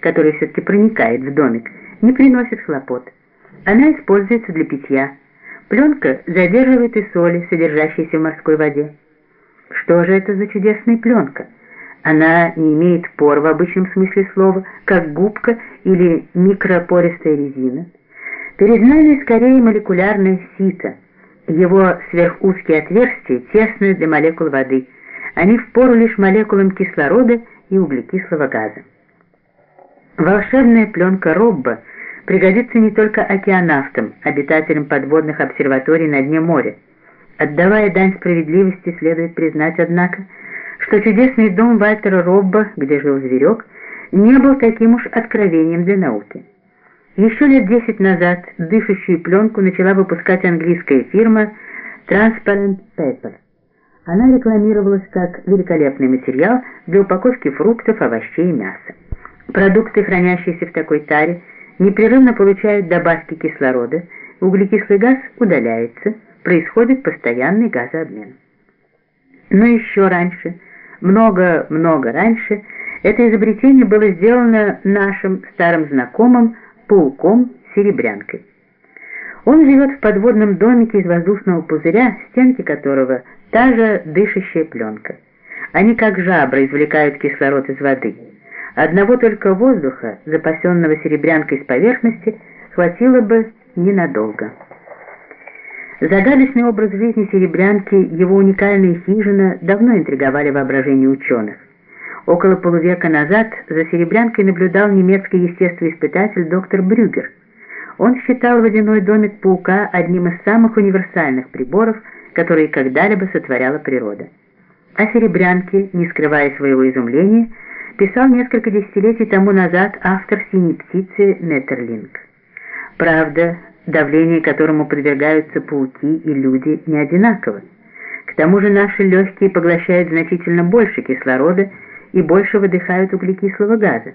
который все-таки проникает в домик, не приносит хлопот. Она используется для питья. Пленка задерживает и соли, содержащиеся в морской воде. Что же это за чудесная пленка? Она не имеет пор в обычном смысле слова, как губка или микропористая резина. Перед нами скорее молекулярное сито. Его сверхузкие отверстия тесны для молекул воды. Они впору лишь молекулам кислорода и углекислого газа. Волшебная пленка Робба пригодится не только океанавтам, обитателям подводных обсерваторий на дне моря. Отдавая дань справедливости, следует признать, однако, что чудесный дом Вальтера Робба, где жил зверек, не был таким уж откровением для науки. Еще лет десять назад дышащую пленку начала выпускать английская фирма Transparent Paper. Она рекламировалась как великолепный материал для упаковки фруктов, овощей и мяса. Продукты, хранящиеся в такой таре, непрерывно получают добавки кислорода, углекислый газ удаляется, происходит постоянный газообмен. Но еще раньше, много-много раньше, это изобретение было сделано нашим старым знакомым пауком-серебрянкой. Он живет в подводном домике из воздушного пузыря, стенки которого та же дышащая пленка. Они как жабры извлекают кислород из воды. Одного только воздуха, запасенного серебрянкой с поверхности, хватило бы ненадолго. Загадочный образ жизни серебрянки, его уникальная хижина давно интриговали воображение ученых. Около полувека назад за серебрянкой наблюдал немецкий естествоиспытатель доктор Брюгер. Он считал водяной домик паука одним из самых универсальных приборов, которые когда-либо сотворяла природа. О серебрянке, не скрывая своего изумления, писал несколько десятилетий тому назад автор «Синей птицы» Меттерлинг. Правда, давление которому подвергаются пауки и люди не одинаково. К тому же наши легкие поглощают значительно больше кислорода и больше выдыхают углекислого газа.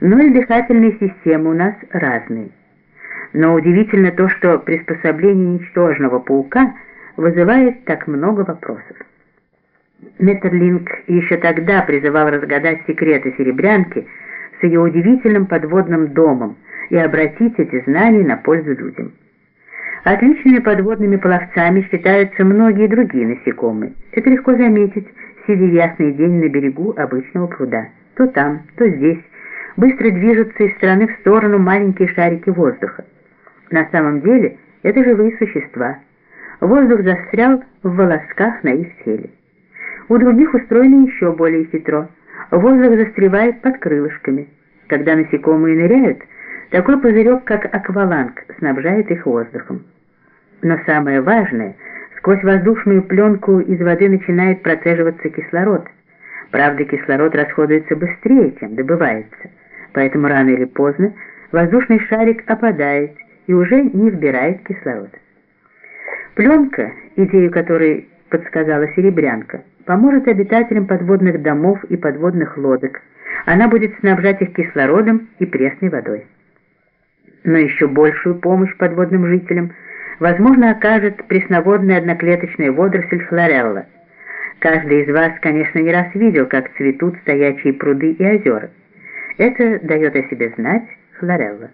Но и дыхательные системы у нас разные. Но удивительно то, что приспособление ничтожного паука вызывает так много вопросов. Меттерлинг еще тогда призывал разгадать секреты серебрянки с ее удивительным подводным домом и обратить эти знания на пользу людям. Отличными подводными пловцами считаются многие другие насекомые. Это легко заметить, сидя ясный день на берегу обычного пруда. То там, то здесь быстро движутся из стороны в сторону маленькие шарики воздуха. На самом деле это живые существа. Воздух застрял в волосках на их теле. У других устроено еще более хитро. Воздух застревает под крылышками. Когда насекомые ныряют, такой пузырек, как акваланг, снабжает их воздухом. Но самое важное, сквозь воздушную пленку из воды начинает процеживаться кислород. Правда, кислород расходуется быстрее, чем добывается, поэтому рано или поздно воздушный шарик опадает и уже не вбирает кислород. Пленка, идею которой подсказала Серебрянка, поможет обитателям подводных домов и подводных лодок. Она будет снабжать их кислородом и пресной водой. Но еще большую помощь подводным жителям, возможно, окажет пресноводная одноклеточная водоросль хлорелла. Каждый из вас, конечно, не раз видел, как цветут стоячие пруды и озера. Это дает о себе знать хлорелла.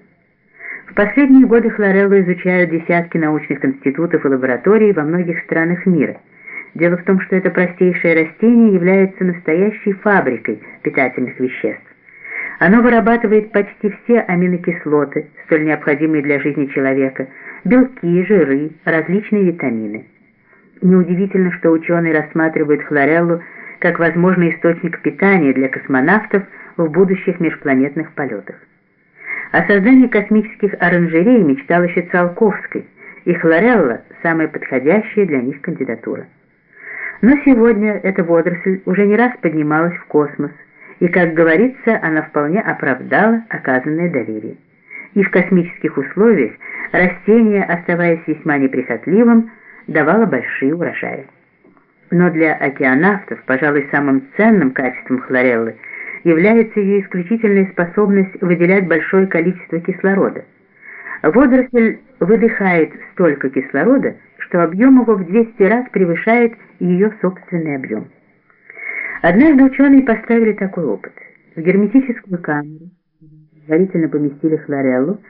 В последние годы хлореллу изучают десятки научных институтов и лабораторий во многих странах мира – Дело в том, что это простейшее растение является настоящей фабрикой питательных веществ. Оно вырабатывает почти все аминокислоты, столь необходимые для жизни человека, белки, жиры, различные витамины. Неудивительно, что ученые рассматривают хлореллу как возможный источник питания для космонавтов в будущих межпланетных полетах. О создании космических оранжерей мечтал еще Циолковский, и хлорелла – самая подходящая для них кандидатура. Но сегодня эта водоросль уже не раз поднималась в космос, и, как говорится, она вполне оправдала оказанное доверие. И в космических условиях растение, оставаясь весьма неприхотливым, давало большие урожаи. Но для океанавтов, пожалуй, самым ценным качеством хлореллы является ее исключительная способность выделять большое количество кислорода. Водоросль выдыхает столько кислорода, что объем его в 200 раз превышает ее собственный объем. Однажды ученые поставили такой опыт. В герметическую камеру предварительно поместили хлореллу,